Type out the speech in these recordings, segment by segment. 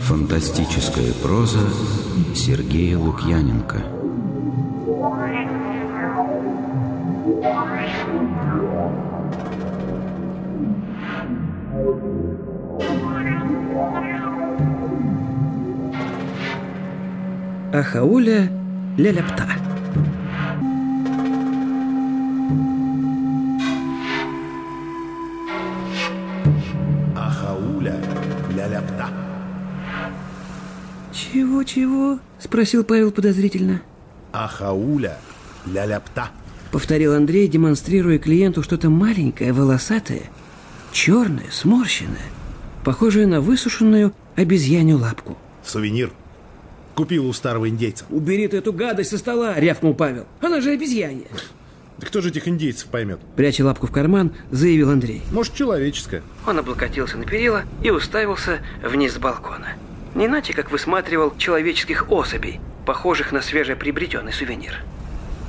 Фантастическая проза Сергея Лукьяненко. Ахауля Ляляпта Ахауля «Чего-чего?» — спросил Павел подозрительно. Ахауля ля-ляпта. Повторил Андрей, демонстрируя клиенту что-то маленькое, волосатое, черное, сморщенное, похожее на высушенную обезьянью лапку. Сувенир. Купил у старого индейца. «Убери ты эту гадость со стола!» — рявкнул Павел. «Она же обезьянья!» Да кто же этих индейцев поймет? Пряча лапку в карман, заявил Андрей. Может, человеческое. Он облокотился на перила и уставился вниз с балкона. Не иначе, как высматривал человеческих особей, похожих на свежеприобретенный сувенир.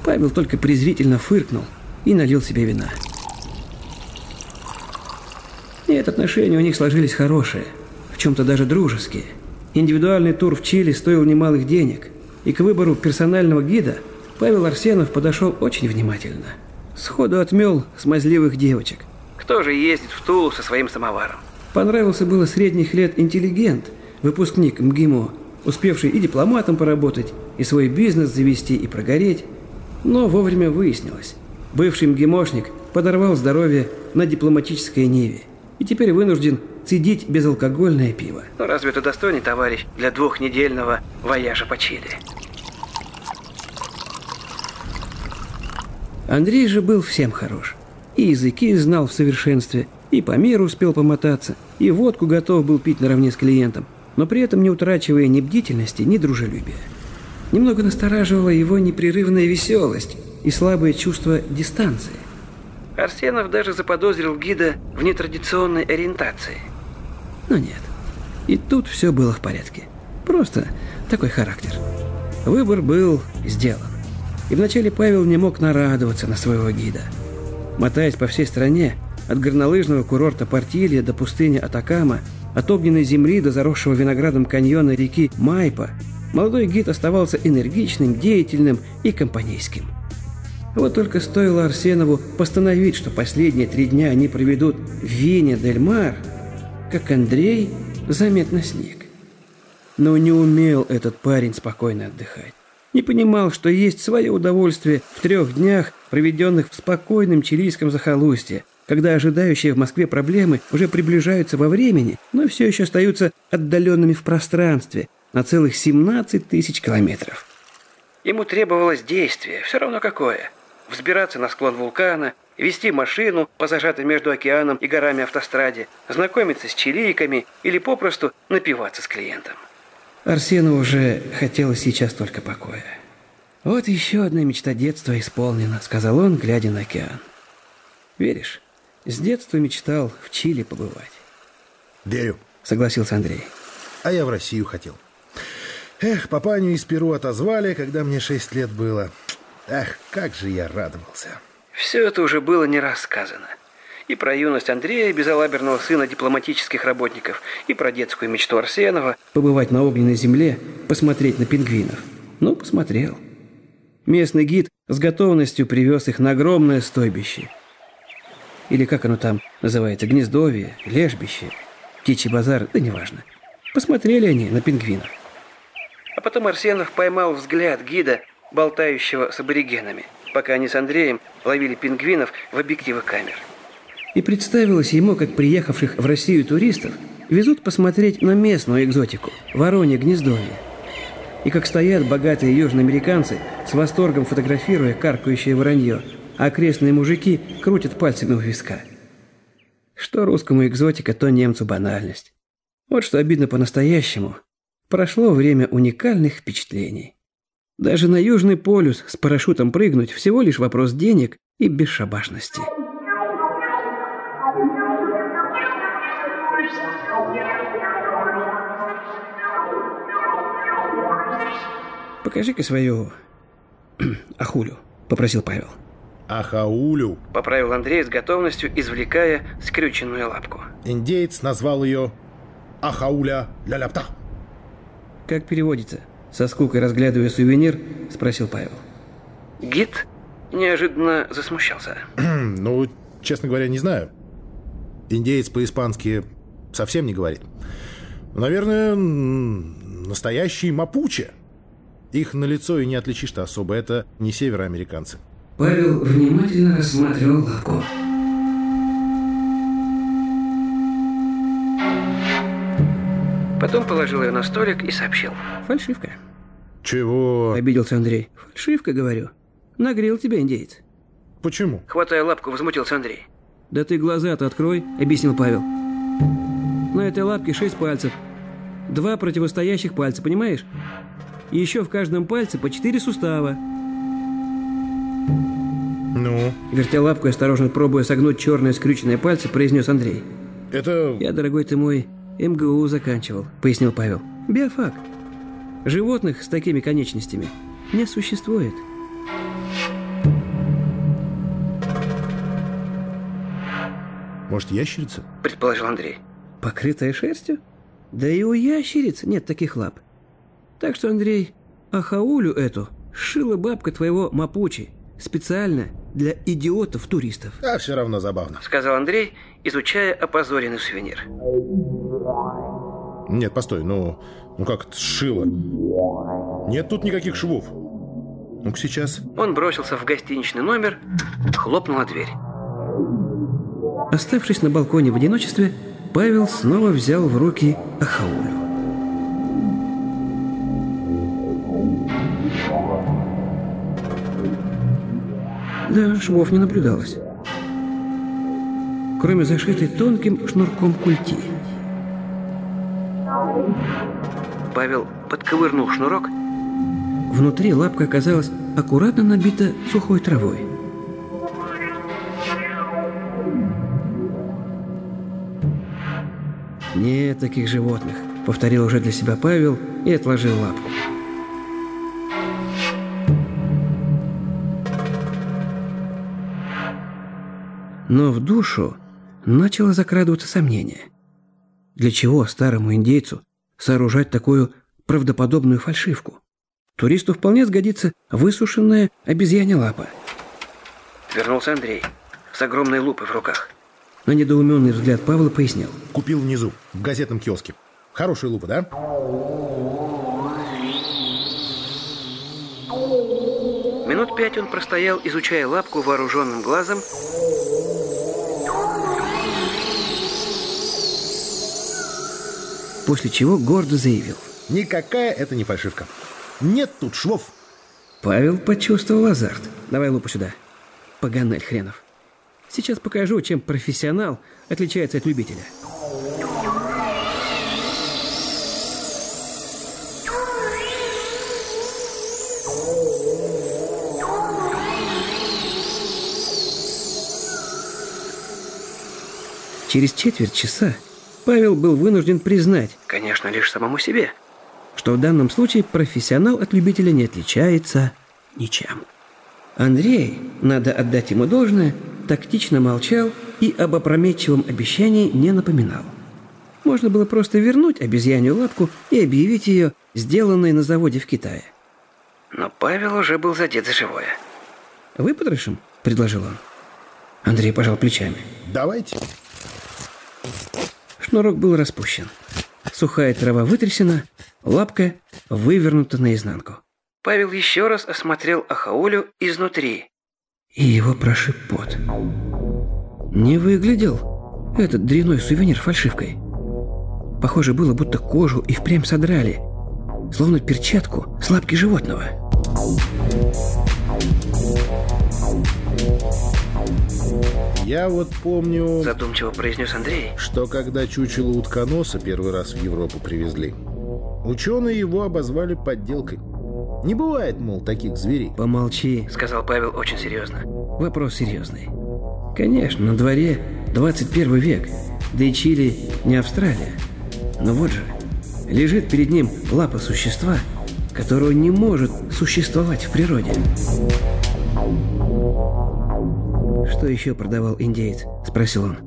Павел только презрительно фыркнул и налил себе вина. Нет, отношения у них сложились хорошие, в чем-то даже дружеские. Индивидуальный тур в Чили стоил немалых денег, и к выбору персонального гида Павел Арсенов подошел очень внимательно. Сходу отмел смазливых девочек. Кто же ездит в Тулу со своим самоваром? Понравился было средних лет интеллигент, выпускник МГИМО, успевший и дипломатом поработать, и свой бизнес завести, и прогореть. Но вовремя выяснилось. Бывший МГИМОшник подорвал здоровье на дипломатической ниве и теперь вынужден цедить безалкогольное пиво. Ну разве это достойный товарищ для двухнедельного вояжа по Чили? Андрей же был всем хорош. И языки знал в совершенстве, и по миру успел помотаться, и водку готов был пить наравне с клиентом, но при этом не утрачивая ни бдительности, ни дружелюбия. Немного настораживала его непрерывная веселость и слабое чувство дистанции. Арсенов даже заподозрил гида в нетрадиционной ориентации. Но нет. И тут все было в порядке. Просто такой характер. Выбор был сделан. И вначале Павел не мог нарадоваться на своего гида. Мотаясь по всей стране, от горнолыжного курорта Портилья до пустыни Атакама, от огненной земли до заросшего виноградом каньона реки Майпа, молодой гид оставался энергичным, деятельным и компанейским. Вот только стоило Арсенову постановить, что последние три дня они проведут в Вене-дель-Мар, как Андрей заметно сник. Но не умел этот парень спокойно отдыхать. Не понимал, что есть свое удовольствие в трех днях, проведенных в спокойном чилийском захолустье, когда ожидающие в Москве проблемы уже приближаются во времени, но все еще остаются отдаленными в пространстве на целых 17 тысяч километров. Ему требовалось действие, все равно какое. Взбираться на склон вулкана, вести машину по между океаном и горами автостраде, знакомиться с чилийками или попросту напиваться с клиентом. Арсену уже хотелось сейчас только покоя. «Вот еще одна мечта детства исполнена», — сказал он, глядя на океан. «Веришь, с детства мечтал в Чили побывать». Верю. — согласился Андрей. А я в Россию хотел. Эх, папаню из Перу отозвали, когда мне шесть лет было. Эх, как же я радовался. Все это уже было не рассказано. И про юность Андрея, безалаберного сына дипломатических работников, и про детскую мечту Арсенова побывать на огненной земле, посмотреть на пингвинов. Ну, посмотрел. Местный гид с готовностью привез их на огромное стойбище. Или как оно там называется, гнездовье, лежбище, птичий базар, да неважно. Посмотрели они на пингвинов. А потом Арсенов поймал взгляд гида, болтающего с аборигенами, пока они с Андреем ловили пингвинов в объективы камер. И представилось ему, как приехавших в Россию туристов везут посмотреть на местную экзотику – воронье гнездовье. И как стоят богатые южноамериканцы, с восторгом фотографируя каркающее воронье, а окрестные мужики крутят пальцами у виска. Что русскому экзотика, то немцу банальность. Вот что обидно по-настоящему. Прошло время уникальных впечатлений. Даже на Южный полюс с парашютом прыгнуть всего лишь вопрос денег и бесшабашности. «Покажи-ка свою ахулю», — попросил Павел. Ахаулю. Поправил Андрей с готовностью, извлекая скрюченную лапку. Индеец назвал ее Ахауля ля-ляпта. Как переводится? Со скукой разглядывая сувенир, спросил Павел. Гид неожиданно засмущался. ну, честно говоря, не знаю. Индеец по-испански совсем не говорит. Наверное, настоящий мапуче. Их на лицо и не отличишь-то особо. Это не североамериканцы. Павел внимательно рассматривал лапку. Потом положил ее на столик и сообщил. Фальшивка. Чего? Обиделся Андрей. Фальшивка, говорю. Нагрел тебя индейец. Почему? Хватая лапку, возмутился Андрей. Да ты глаза-то открой, объяснил Павел. На этой лапке шесть пальцев. Два противостоящих пальца, понимаешь? И еще в каждом пальце по четыре сустава. Ну? Вертя лапку и осторожно пробуя согнуть черные скрюченные пальцы, произнес Андрей. Это... Я, дорогой ты мой, МГУ заканчивал, пояснил Павел. Биофак. Животных с такими конечностями не существует. Может, ящерица? Предположил Андрей. Покрытая шерстью? Да и у ящериц нет таких лап. Так что, Андрей, ахаулю эту шила бабка твоего мапучи специально для идиотов-туристов. А все равно забавно. Сказал Андрей, изучая опозоренный сувенир. Нет, постой, ну, ну как это шило? Нет тут никаких швов. Ну-ка сейчас. Он бросился в гостиничный номер, хлопнула дверь. Оставшись на балконе в одиночестве, Павел снова взял в руки Ахаулю. Да, швов не наблюдалось. Кроме зашитой тонким шнурком культи. Павел подковырнул шнурок. Внутри лапка оказалась аккуратно набита сухой травой. «Нет таких животных», — повторил уже для себя Павел и отложил лапку. Но в душу начало закрадываться сомнение. Для чего старому индейцу сооружать такую правдоподобную фальшивку? Туристу вполне сгодится высушенная обезьяня лапа. Вернулся Андрей с огромной лупой в руках. На недоуменный взгляд Павла пояснил. Купил внизу, в газетном киоске. Хорошая лупа, да? Минут пять он простоял, изучая лапку вооруженным глазом. После чего гордо заявил. Никакая это не фальшивка. Нет тут швов. Павел почувствовал азарт. Давай лупу сюда. Поганель хренов. Сейчас покажу, чем профессионал отличается от любителя. Через четверть часа Павел был вынужден признать, конечно, лишь самому себе, что в данном случае профессионал от любителя не отличается ничем. Андрей, надо отдать ему должное, тактично молчал и об опрометчивом обещании не напоминал. Можно было просто вернуть обезьянью лапку и объявить ее сделанной на заводе в Китае. Но Павел уже был задет за живое. «Выпотрошим?» – предложил он. Андрей пожал плечами. «Давайте». Шнурок был распущен. Сухая трава вытрясена, лапка вывернута наизнанку. Павел еще раз осмотрел Ахаулю изнутри. И его прошиб пот. Не выглядел этот дряной сувенир фальшивкой. Похоже было, будто кожу и впрямь содрали, словно перчатку с лапки животного. Я вот помню... Задумчиво произнес Андрей. Что когда чучело утконоса первый раз в Европу привезли, ученые его обозвали подделкой. Не бывает, мол, таких зверей. Помолчи, сказал Павел очень серьезно. Вопрос серьезный. Конечно, на дворе 21 век, да и Чили не Австралия. Но вот же, лежит перед ним лапа существа, которого не может существовать в природе. Что еще продавал индеец? Спросил он.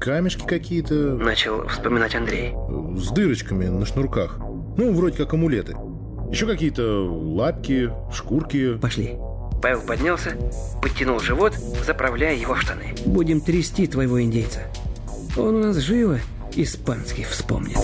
Камешки какие-то Начал вспоминать Андрей. с дырочками на шнурках. Ну, вроде как амулеты. Еще какие-то лапки, шкурки. Пошли. Павел поднялся, подтянул живот, заправляя его в штаны. Будем трясти твоего индейца. Он у нас живо испанский вспомнит.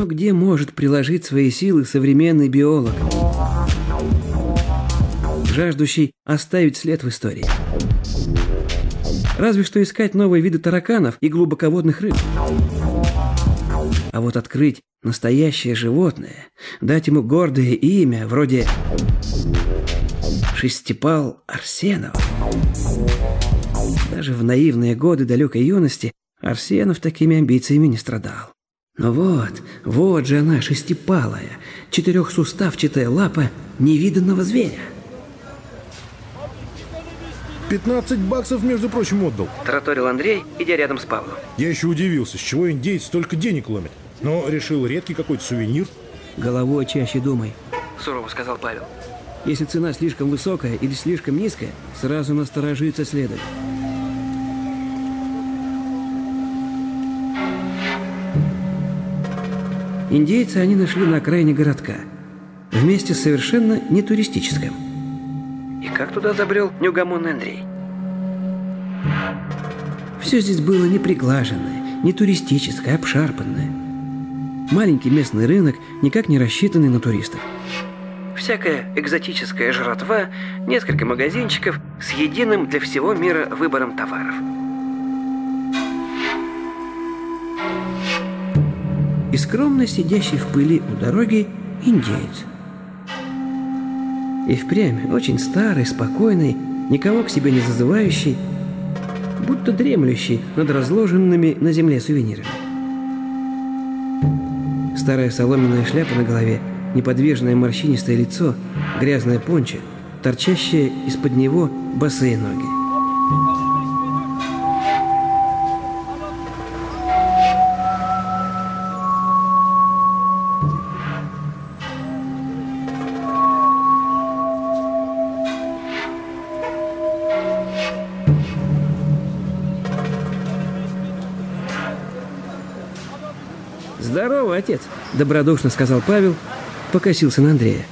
Но где может приложить свои силы современный биолог? Жаждущий оставить след в истории. Разве что искать новые виды тараканов и глубоководных рыб. А вот открыть настоящее животное, дать ему гордое имя, вроде Шестипал Арсенов. Даже в наивные годы далекой юности Арсенов такими амбициями не страдал. Вот, вот же она, шестипалая, четырехсуставчатая лапа невиданного зверя. 15 баксов, между прочим, отдал. Тараторил Андрей, идя рядом с Павлом. Я еще удивился, с чего индейец столько денег ломит. Но решил редкий какой-то сувенир. Головой чаще думай, сурово сказал Павел. Если цена слишком высокая или слишком низкая, сразу насторожиться следует. Индейца они нашли на окраине городка, в месте совершенно не туристическом. И как туда забрел неугомонный Андрей? Все здесь было не приглаженное, не туристическое, обшарпанное. Маленький местный рынок, никак не рассчитанный на туристов. Всякая экзотическая жратва, несколько магазинчиков с единым для всего мира выбором товаров. Скромно сидящий в пыли у дороги индеец. И впрямь очень старый, спокойный, никого к себе не зазывающий, будто дремлющий над разложенными на земле сувенирами. Старая соломенная шляпа на голове, неподвижное морщинистое лицо, грязная понча, торчащие из-под него босые ноги. «Здорово, отец!» – добродушно сказал Павел, покосился на Андрея.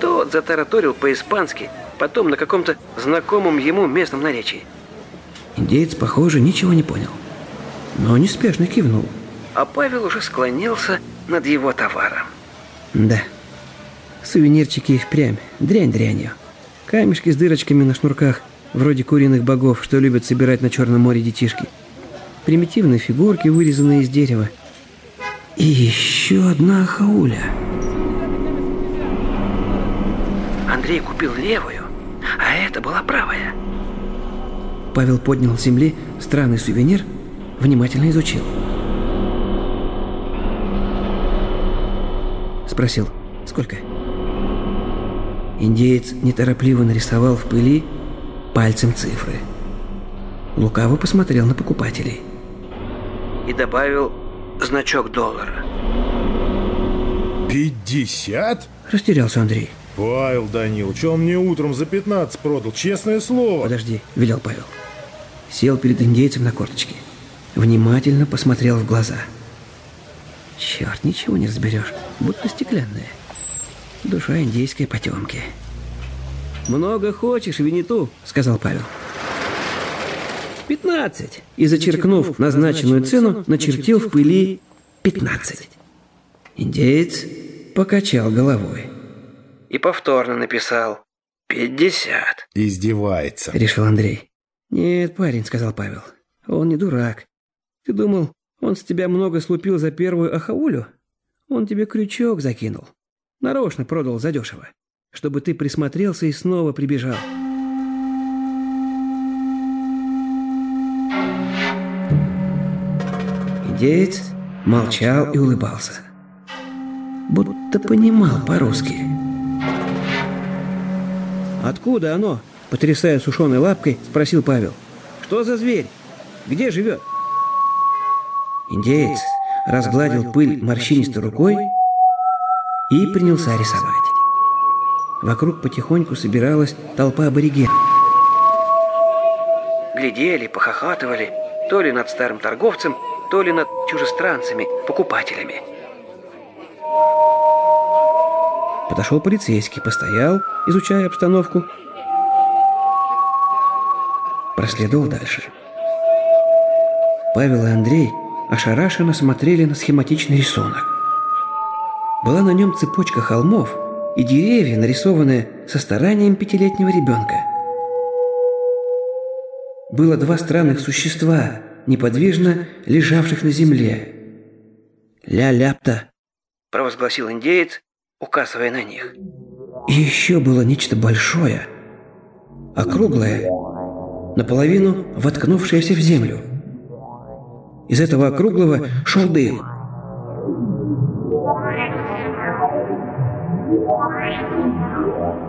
Тот затараторил по-испански, потом на каком-то знакомом ему местном наречии. Индеец, похоже, ничего не понял, но неспешно кивнул. А Павел уже склонился над его товаром. Да, сувенирчики и впрямь, дрянь дрянью. Камешки с дырочками на шнурках, вроде куриных богов, что любят собирать на Черном море детишки. Примитивные фигурки, вырезанные из дерева – и еще одна хауля. Андрей купил левую, а это была правая. Павел поднял с земли странный сувенир, внимательно изучил. Спросил, сколько? Индеец неторопливо нарисовал в пыли пальцем цифры. Лукаво посмотрел на покупателей. И добавил значок доллара. «Пятьдесят?» Растерялся Андрей. Павел Данил, что он мне утром за 15 продал? Честное слово. Подожди, велел Павел. Сел перед индейцем на корточке. Внимательно посмотрел в глаза. Черт, ничего не разберешь, будто стеклянная. Душа индейской потемки. «Много хочешь, Винету», — сказал Павел. «Пятнадцать!» И, зачеркнув назначенную цену, начертил в пыли «пятнадцать». Индеец покачал головой. И повторно написал «пятьдесят», Издевается. решил Андрей. «Нет, парень», — сказал Павел, — «он не дурак. Ты думал, он с тебя много слупил за первую ахаулю? Он тебе крючок закинул. Нарочно продал задешево, чтобы ты присмотрелся и снова прибежал». Индеец молчал и улыбался. Будто понимал по-русски. Откуда оно? Потрясая сушеной лапкой, спросил Павел. Что за зверь? Где живет? Индеец разгладил пыль морщинистой рукой и принялся рисовать. Вокруг потихоньку собиралась толпа аборигенов. Глядели, похохатывали, то ли над старым торговцем, то над чужестранцами, покупателями. Подошел полицейский, постоял, изучая обстановку. Проследовал дальше. Павел и Андрей ошарашенно смотрели на схематичный рисунок. Была на нем цепочка холмов и деревья, нарисованные со старанием пятилетнего ребенка. Было два странных существа, неподвижно лежавших на земле. «Ля-ляпта!» – провозгласил индеец, указывая на них. Еще было нечто большое, округлое, наполовину воткнувшееся в землю. Из этого округлого шел дым.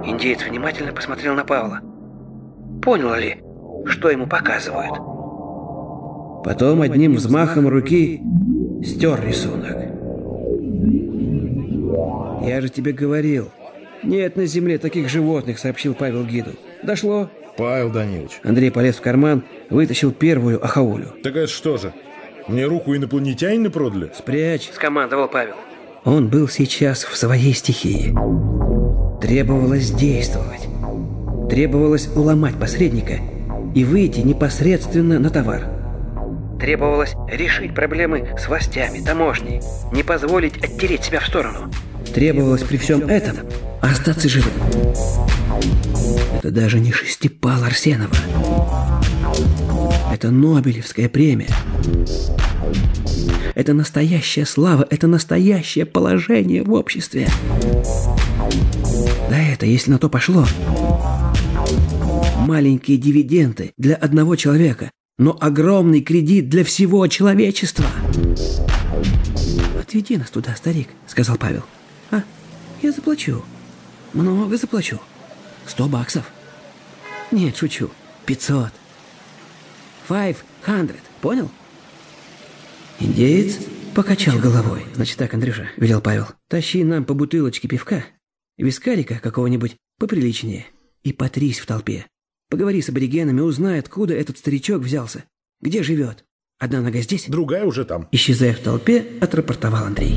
Индеец внимательно посмотрел на Павла. Понял ли, что ему показывают? Потом одним взмахом руки стер рисунок. «Я же тебе говорил, нет на земле таких животных», — сообщил Павел гиду. «Дошло?» Павел Данилович. Андрей полез в карман, вытащил первую ахаулю. Так это что же? Мне руку инопланетянина продали? «Спрячь», — скомандовал Павел. Он был сейчас в своей стихии. Требовалось действовать. Требовалось уломать посредника и выйти непосредственно на товар. Требовалось решить проблемы с властями, таможней, не позволить оттереть себя в сторону. Требовалось при всем этом остаться живым. Это даже не шестипал Арсенова. Это Нобелевская премия. Это настоящая слава, это настоящее положение в обществе. Да это, если на то пошло, маленькие дивиденды для одного человека, но огромный кредит для всего человечества. «Отведи нас туда, старик», — сказал Павел. «А, я заплачу. Много заплачу. Сто баксов». «Нет, шучу. Пятьсот. Five hundred. Понял?» Индеец покачал головой. «Значит так, Андрюша», — велел Павел. «Тащи нам по бутылочке пивка, вискарика какого-нибудь поприличнее и потрись в толпе. Поговори с аборигенами, узнай, откуда этот старичок взялся. Где живет? Одна нога здесь? Другая уже там. Исчезая в толпе, отрапортовал Андрей.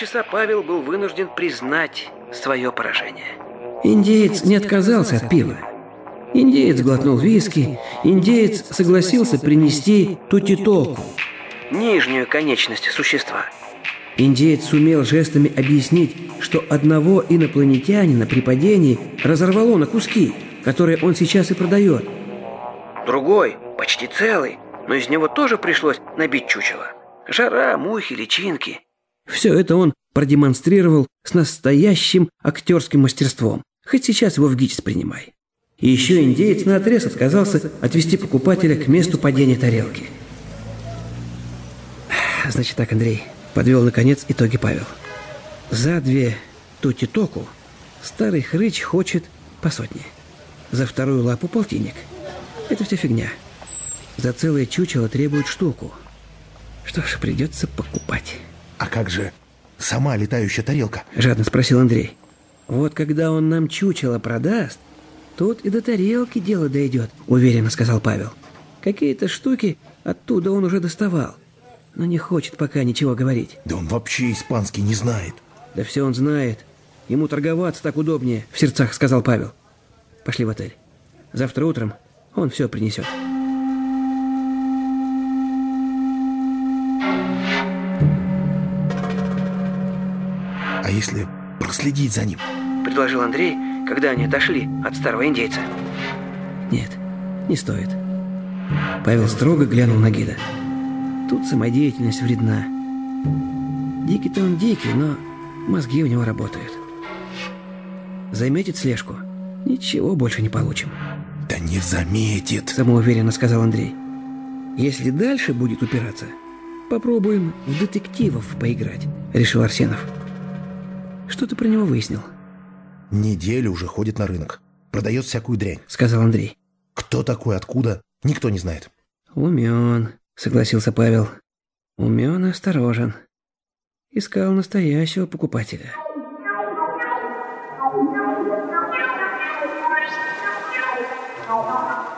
Полчаса Павел был вынужден признать свое поражение. Индеец не отказался от пива. Индеец глотнул виски, индеец согласился принести тутитоку, нижнюю конечность существа. Индеец сумел жестами объяснить, что одного инопланетянина при падении разорвало на куски, которые он сейчас и продает. Другой, почти целый, но из него тоже пришлось набить чучело. Жара, мухи, личинки. Все это он продемонстрировал с настоящим актерским мастерством. Хоть сейчас его в ГИЧС принимай. И еще индеец наотрез отказался отвести покупателя к месту падения тарелки. Значит так, Андрей, подвел наконец итоги Павел. За две тути-току старый хрыч хочет по сотне. За вторую лапу полтинник. Это все фигня. За целое чучело требует штуку. Что ж, придется покупать. А как же сама летающая тарелка? Жадно спросил Андрей. Вот когда он нам чучело продаст, тут и до тарелки дело дойдет, уверенно сказал Павел. Какие-то штуки оттуда он уже доставал, но не хочет пока ничего говорить. Да он вообще испанский не знает. Да все он знает. Ему торговаться так удобнее, в сердцах сказал Павел. Пошли в отель. Завтра утром он все принесет. А если проследить за ним? Предложил Андрей, когда они отошли от старого индейца. Нет, не стоит. Павел строго глянул на гида. Тут самодеятельность вредна. Дикий-то он дикий, но мозги у него работают. Заметит слежку, ничего больше не получим. Да не заметит. Самоуверенно сказал Андрей. Если дальше будет упираться, попробуем в детективов поиграть, решил Арсенов. Что ты про него выяснил? Неделю уже ходит на рынок. Продает всякую дрянь. Сказал Андрей. Кто такой, откуда, никто не знает. Умен, согласился Павел. Умен и осторожен. Искал настоящего покупателя.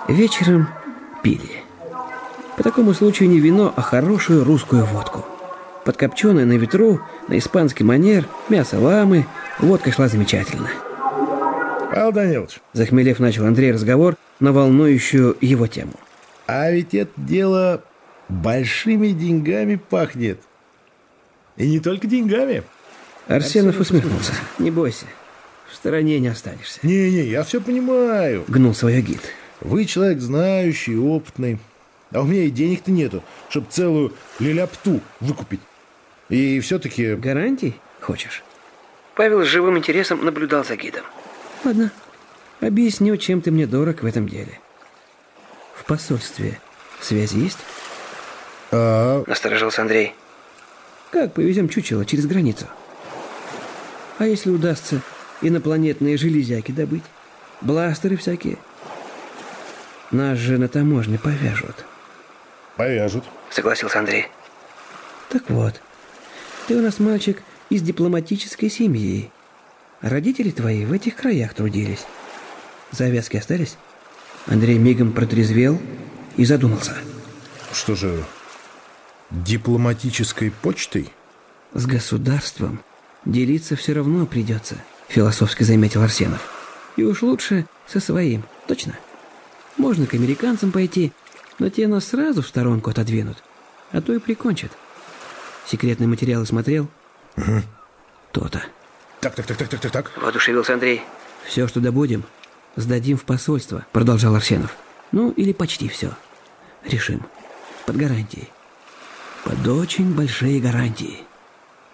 Вечером пили. По такому случаю не вино, а хорошую русскую водку. Подкопченая на ветру, на испанский манер, мясо ламы, водка шла замечательно. Павел Данилович, Захмелев начал Андрей разговор на волнующую его тему. а ведь это дело большими деньгами пахнет. И не только деньгами. Арсенов усмехнулся. Не бойся, в стороне не останешься. Не-не, я все понимаю. Гнул свое гид. Вы человек знающий, опытный. А у меня и денег-то нету, чтобы целую лиляпту выкупить. И все-таки... Гарантий хочешь? Павел с живым интересом наблюдал за гидом. Ладно, объясню, чем ты мне дорог в этом деле. В посольстве связи есть? А, Насторожился Андрей. Как повезем чучело через границу? А если удастся инопланетные железяки добыть? Бластеры всякие? Нас же на таможне повяжут. повяжут. Согласился Андрей. Так вот, ты у нас мальчик из дипломатической семьи. Родители твои в этих краях трудились. Завязки остались? Андрей мигом протрезвел и задумался. Что же, дипломатической почтой? С государством делиться все равно придется, философски заметил Арсенов. И уж лучше со своим, точно? Можно к американцам пойти, но те нас сразу в сторонку отодвинут, а то и прикончат. Секретные материалы смотрел? Угу. То-то. Так, так, так, так, так, так, так. Воодушевился Андрей. Все, что добудем, сдадим в посольство, продолжал Арсенов. Ну, или почти все. Решим. Под гарантией. Под очень большие гарантии.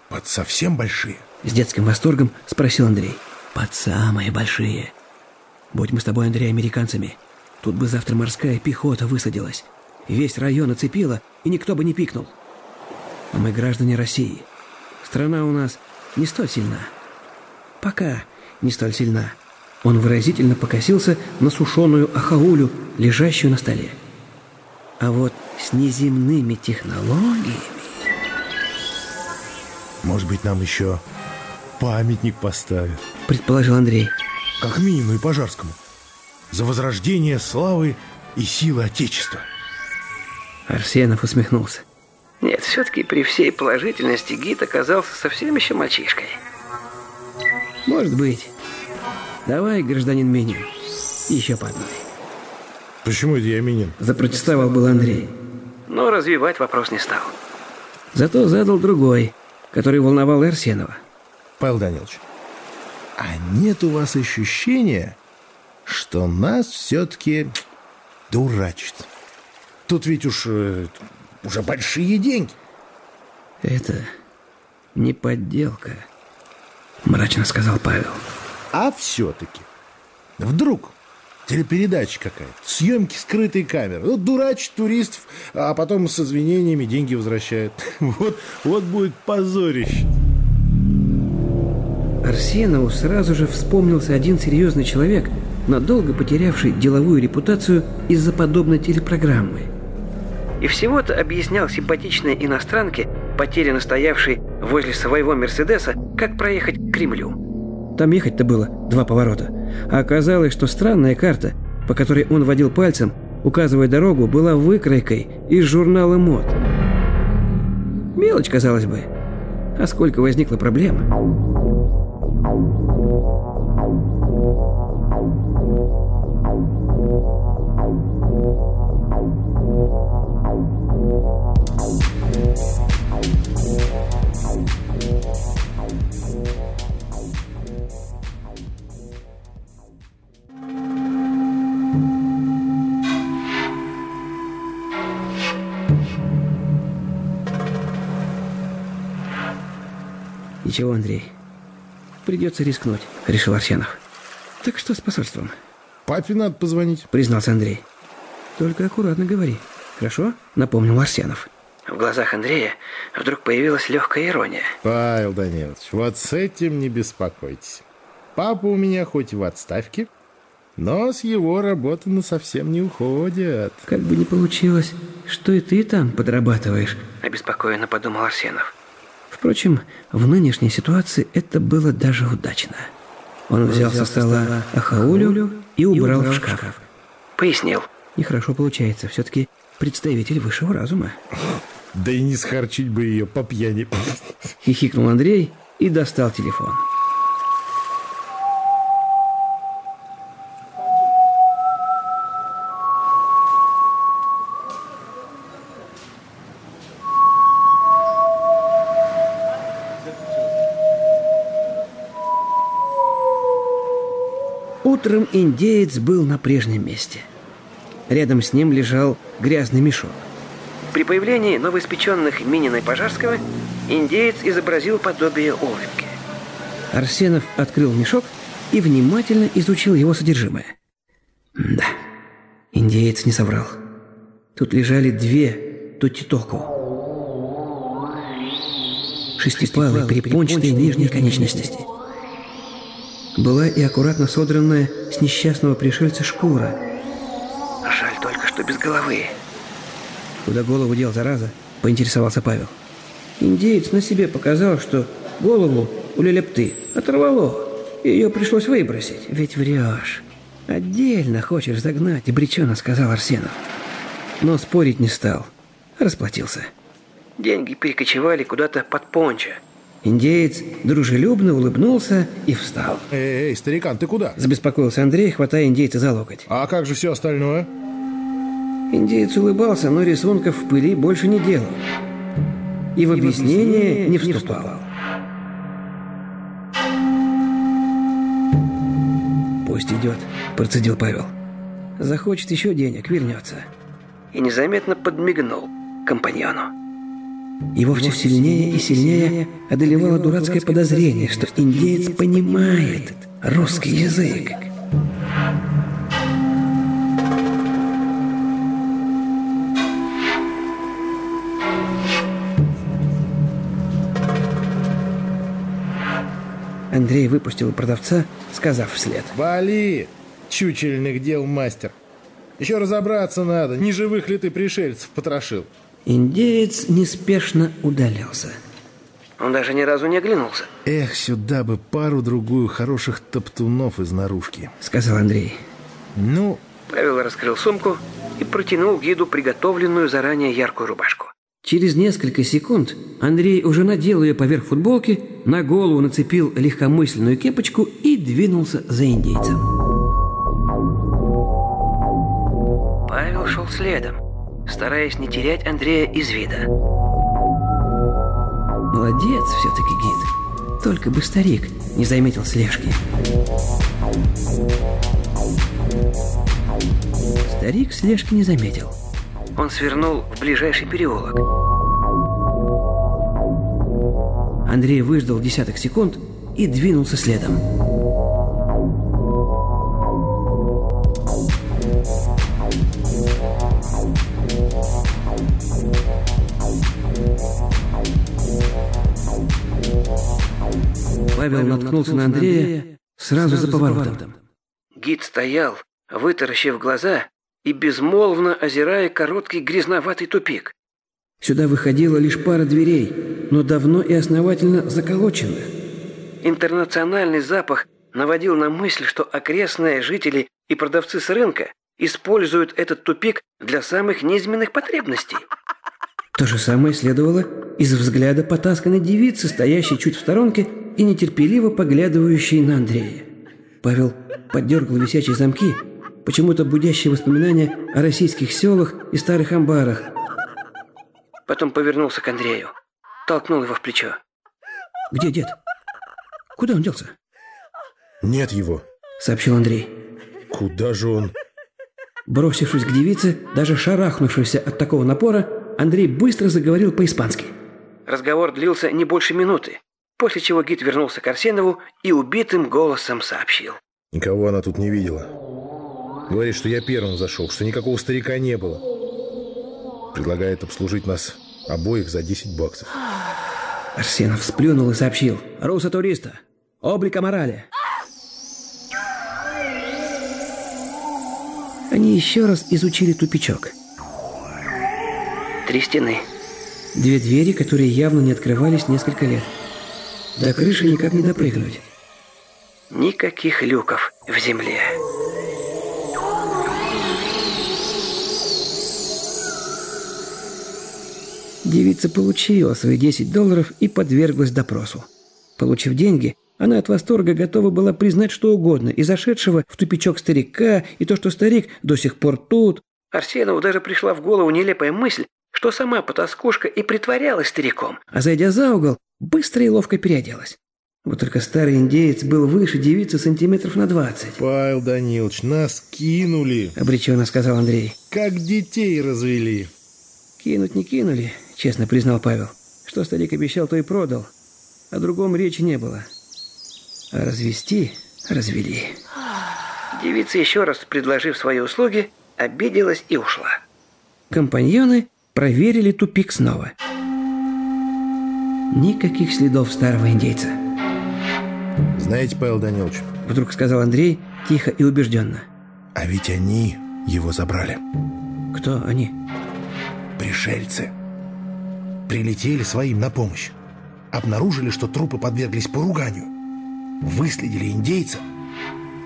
Под совсем большие. С детским восторгом спросил Андрей. Под самые большие. Будь мы с тобой, Андрей, американцами, тут бы завтра морская пехота высадилась. Весь район оцепила, и никто бы не пикнул. А мы граждане России. Страна у нас не столь сильна. Пока не столь сильна. Он выразительно покосился на сушеную ахаулю, лежащую на столе. А вот с неземными технологиями... Может быть, нам еще памятник поставят. Предположил Андрей. Как минимум и Пожарскому. За возрождение славы и силы Отечества. Арсенов усмехнулся. Нет, все-таки при всей положительности гид оказался совсем еще мальчишкой. Может быть. Давай, гражданин Минин, еще по одной. Почему это я Минин? Запротестовал был Андрей. Но развивать вопрос не стал. Зато задал другой, который волновал Арсенова. Павел Данилович, а нет у вас ощущения, что нас все-таки дурачат? Тут ведь уж э, уже большие деньги. Это не подделка, мрачно сказал Павел. А все-таки вдруг телепередача какая-то, съемки скрытой камеры, ну, дурачит туристов, а потом с извинениями деньги возвращает. Вот, вот будет позорище. Арсенову сразу же вспомнился один серьезный человек, надолго потерявший деловую репутацию из-за подобной телепрограммы. И всего-то объяснял симпатичной иностранке, потерянно стоявшей возле своего Мерседеса, как проехать к Кремлю. Там ехать-то было два поворота. А оказалось, что странная карта, по которой он водил пальцем, указывая дорогу, была выкройкой из журнала мод. Мелочь, казалось бы. А сколько возникло проблем. Ничего, Андрей. Придется рискнуть, решил Арсенов. Так что с посольством? Папе надо позвонить. Признался Андрей. Только аккуратно говори. Хорошо? Напомнил Арсенов. В глазах Андрея вдруг появилась легкая ирония. Павел Данилович, вот с этим не беспокойтесь. Папа у меня хоть и в отставке, но с его работы на совсем не уходят. Как бы не получилось, что и ты там подрабатываешь, обеспокоенно подумал Арсенов. Впрочем, в нынешней ситуации это было даже удачно. Он взял со стола ахаулю и убрал в шкаф. Пояснил. Нехорошо получается, все-таки представитель высшего разума. Да и не схарчить бы ее по пьяни. Хихикнул Андрей и достал телефон. Утром индеец был на прежнем месте. Рядом с ним лежал грязный мешок. При появлении новоиспеченных Минина и Пожарского индеец изобразил подобие улыбки. Арсенов открыл мешок и внимательно изучил его содержимое. Да, индеец не соврал. Тут лежали две тутитоку. Шестипалые перепончатые нижние конечности. Была и аккуратно содранная с несчастного пришельца шкура. Жаль только, что без головы. Куда голову дел, зараза? Поинтересовался Павел. Индеец на себе показал, что голову у лелепты оторвало. Ее пришлось выбросить. Ведь врешь. Отдельно хочешь загнать, обреченно сказал Арсенов. Но спорить не стал. Расплатился. Деньги перекочевали куда-то под пончо. Индеец дружелюбно улыбнулся и встал. Эй, эй, старикан, ты куда? Забеспокоился Андрей, хватая индейца за локоть. А как же все остальное? Индеец улыбался, но рисунков в пыли больше не делал. И в объяснение не вступал. «Пусть идет», – процедил Павел. «Захочет еще денег, вернется». И незаметно подмигнул компаньону. Его все сильнее и сильнее одолевало дурацкое подозрение, что индеец понимает русский язык. Андрей выпустил продавца, сказав вслед. Вали, чучельных дел мастер. Еще разобраться надо, не живых ли ты пришельцев потрошил. Индеец неспешно удалялся. Он даже ни разу не оглянулся. Эх, сюда бы пару-другую хороших топтунов из наружки. Сказал Андрей. Ну... Павел раскрыл сумку и протянул гиду приготовленную заранее яркую рубашку. Через несколько секунд Андрей уже надел ее поверх футболки, на голову нацепил легкомысленную кепочку и двинулся за индейцем. Павел шел следом, стараясь не терять Андрея из вида. Молодец все-таки гид. Только бы старик не заметил слежки. Старик слежки не заметил. Он свернул в ближайший переулок. Андрей выждал десяток секунд и двинулся следом. Павел наткнулся на Андрея сразу за поворотом. Гид стоял, вытаращив глаза и безмолвно озирая короткий грязноватый тупик. Сюда выходила лишь пара дверей, но давно и основательно заколоченных. Интернациональный запах наводил на мысль, что окрестные жители и продавцы с рынка используют этот тупик для самых низменных потребностей. То же самое следовало из взгляда потасканной девицы, стоящей чуть в сторонке и нетерпеливо поглядывающей на Андрея. Павел поддергал висячие замки почему-то будящие воспоминания о российских селах и старых амбарах. Потом повернулся к Андрею, толкнул его в плечо. «Где дед? Куда он делся?» «Нет его», — сообщил Андрей. «Куда же он?» Бросившись к девице, даже шарахнувшись от такого напора, Андрей быстро заговорил по-испански. Разговор длился не больше минуты. После чего гид вернулся к Арсенову и убитым голосом сообщил. Никого она тут не видела. Говорит, что я первым зашел, что никакого старика не было. Предлагает обслужить нас обоих за 10 баксов. Арсенов сплюнул и сообщил. «Руса туриста. Облика морали». Они еще раз изучили тупичок. Три стены. Две двери, которые явно не открывались несколько лет. До крыши никак не допрыгнуть. Никаких люков в земле. Девица получила свои 10 долларов и подверглась допросу. Получив деньги, она от восторга готова была признать что угодно, и зашедшего в тупичок старика, и то, что старик до сих пор тут. Арсенову даже пришла в голову нелепая мысль, что сама потаскушка и притворялась стариком, а зайдя за угол, быстро и ловко переоделась. Вот только старый индеец был выше девицы сантиметров на двадцать. Павел Данилович, нас кинули. Обреченно сказал Андрей. Как детей развели. Кинуть не кинули, честно признал Павел. Что старик обещал, то и продал. О другом речи не было. А развести развели. Девица, еще раз предложив свои услуги, обиделась и ушла. Компаньоны проверили тупик снова. Никаких следов старого индейца. Знаете, Павел Данилович, Вдруг сказал Андрей тихо и убежденно. А ведь они его забрали. Кто они? Пришельцы. Прилетели своим на помощь. Обнаружили, что трупы подверглись поруганию. Выследили индейца,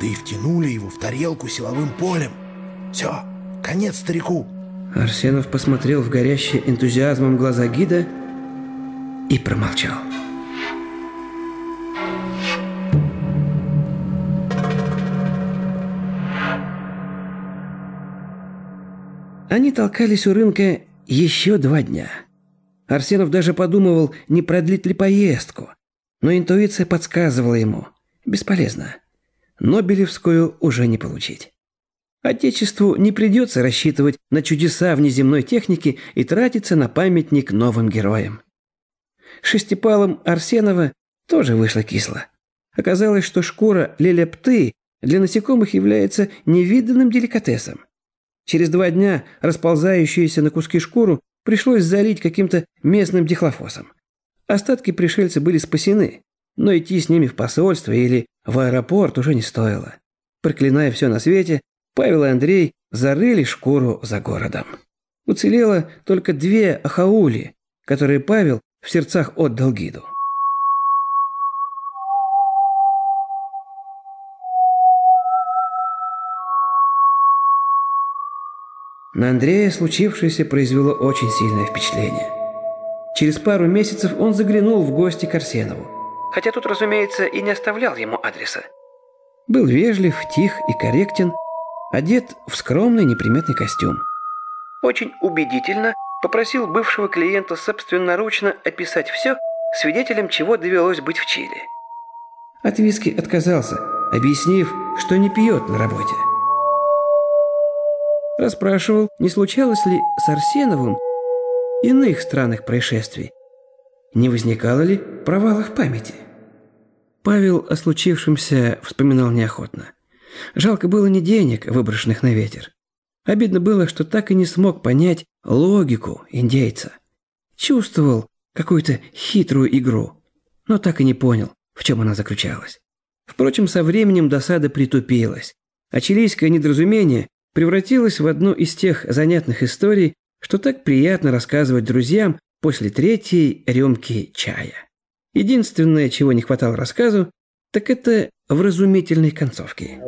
да и втянули его в тарелку силовым полем. Все, конец старику. Арсенов посмотрел в горящие энтузиазмом глаза гида и промолчал. Они толкались у рынка еще два дня. Арсенов даже подумывал, не продлить ли поездку. Но интуиция подсказывала ему – бесполезно. Нобелевскую уже не получить. Отечеству не придется рассчитывать на чудеса внеземной техники и тратиться на памятник новым героям. Шестипалом Арсенова тоже вышло кисло. Оказалось, что шкура лелепты для насекомых является невиданным деликатесом. Через два дня расползающуюся на куски шкуру пришлось залить каким-то местным дихлофосом. Остатки пришельца были спасены, но идти с ними в посольство или в аэропорт уже не стоило. Проклиная все на свете, Павел и Андрей зарыли шкуру за городом. Уцелело только две ахаули, которые Павел в сердцах отдал гиду. На Андрея случившееся произвело очень сильное впечатление. Через пару месяцев он заглянул в гости к Арсенову. Хотя тут, разумеется, и не оставлял ему адреса. Был вежлив, тих и корректен, одет в скромный неприметный костюм. Очень убедительно попросил бывшего клиента собственноручно описать все, свидетелем чего довелось быть в Чили. От виски отказался, объяснив, что не пьет на работе. Расспрашивал, не случалось ли с Арсеновым иных странных происшествий. Не возникало ли провалов памяти? Павел о случившемся вспоминал неохотно. Жалко было не денег, выброшенных на ветер. Обидно было, что так и не смог понять логику индейца. Чувствовал какую-то хитрую игру, но так и не понял, в чем она заключалась. Впрочем, со временем досада притупилась, а чилийское недоразумение превратилось в одну из тех занятных историй, что так приятно рассказывать друзьям после третьей рюмки чая. Единственное, чего не хватало рассказу, так это вразумительной концовки.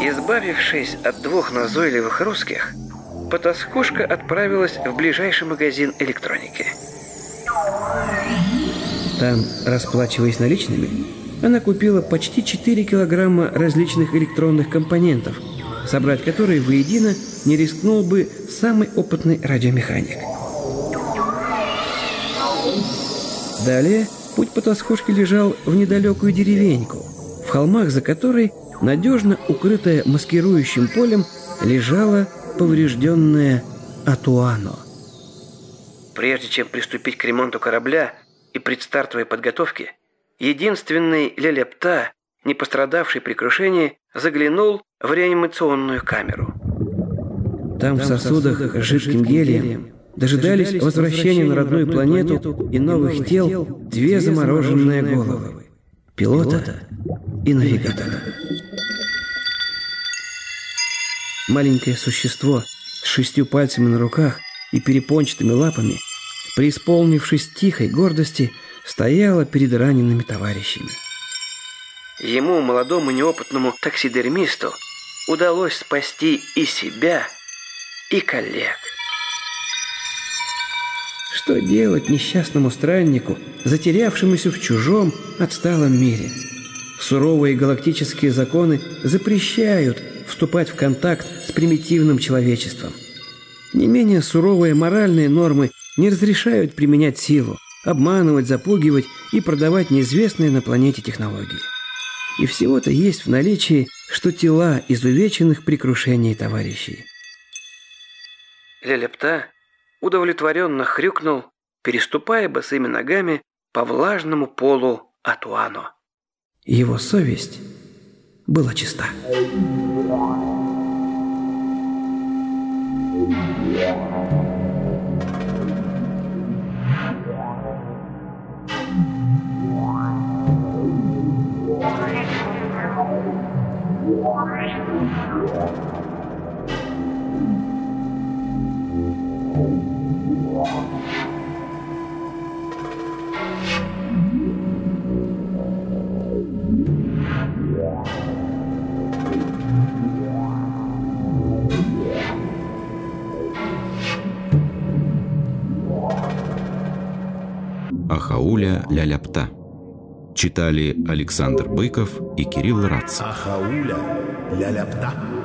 Избавившись от двух назойливых русских, потаскушка отправилась в ближайший магазин электроники. Там, расплачиваясь наличными, она купила почти 4 килограмма различных электронных компонентов, собрать которые воедино не рискнул бы самый опытный радиомеханик. Далее Путь по Тоскошке лежал в недалекую деревеньку, в холмах за которой, надежно укрытая маскирующим полем, лежала поврежденная Атуано. Прежде чем приступить к ремонту корабля и предстартовой подготовке, единственный Лелепта, не пострадавший при крушении, заглянул в реанимационную камеру. Там, в сосудах с жидким гелием дожидались возвращения на родную планету и новых тел две замороженные головы – пилота и навигатора. Маленькое существо с шестью пальцами на руках и перепончатыми лапами, преисполнившись тихой гордости, стояло перед ранеными товарищами. Ему, молодому неопытному таксидермисту, удалось спасти и себя, и коллег. Что делать несчастному страннику, затерявшемуся в чужом, отсталом мире? Суровые галактические законы запрещают вступать в контакт с примитивным человечеством. Не менее суровые моральные нормы не разрешают применять силу, обманывать, запугивать и продавать неизвестные на планете технологии. И всего-то есть в наличии, что тела изувеченных при крушении товарищей. Лелепта удовлетворенно хрюкнул, переступая босыми ногами по влажному полу Атуано. Его совесть была чиста. Ахауля Ляляпта. Читали Александр Быков и Кирилл Рац. Ахауля ля-ляпта.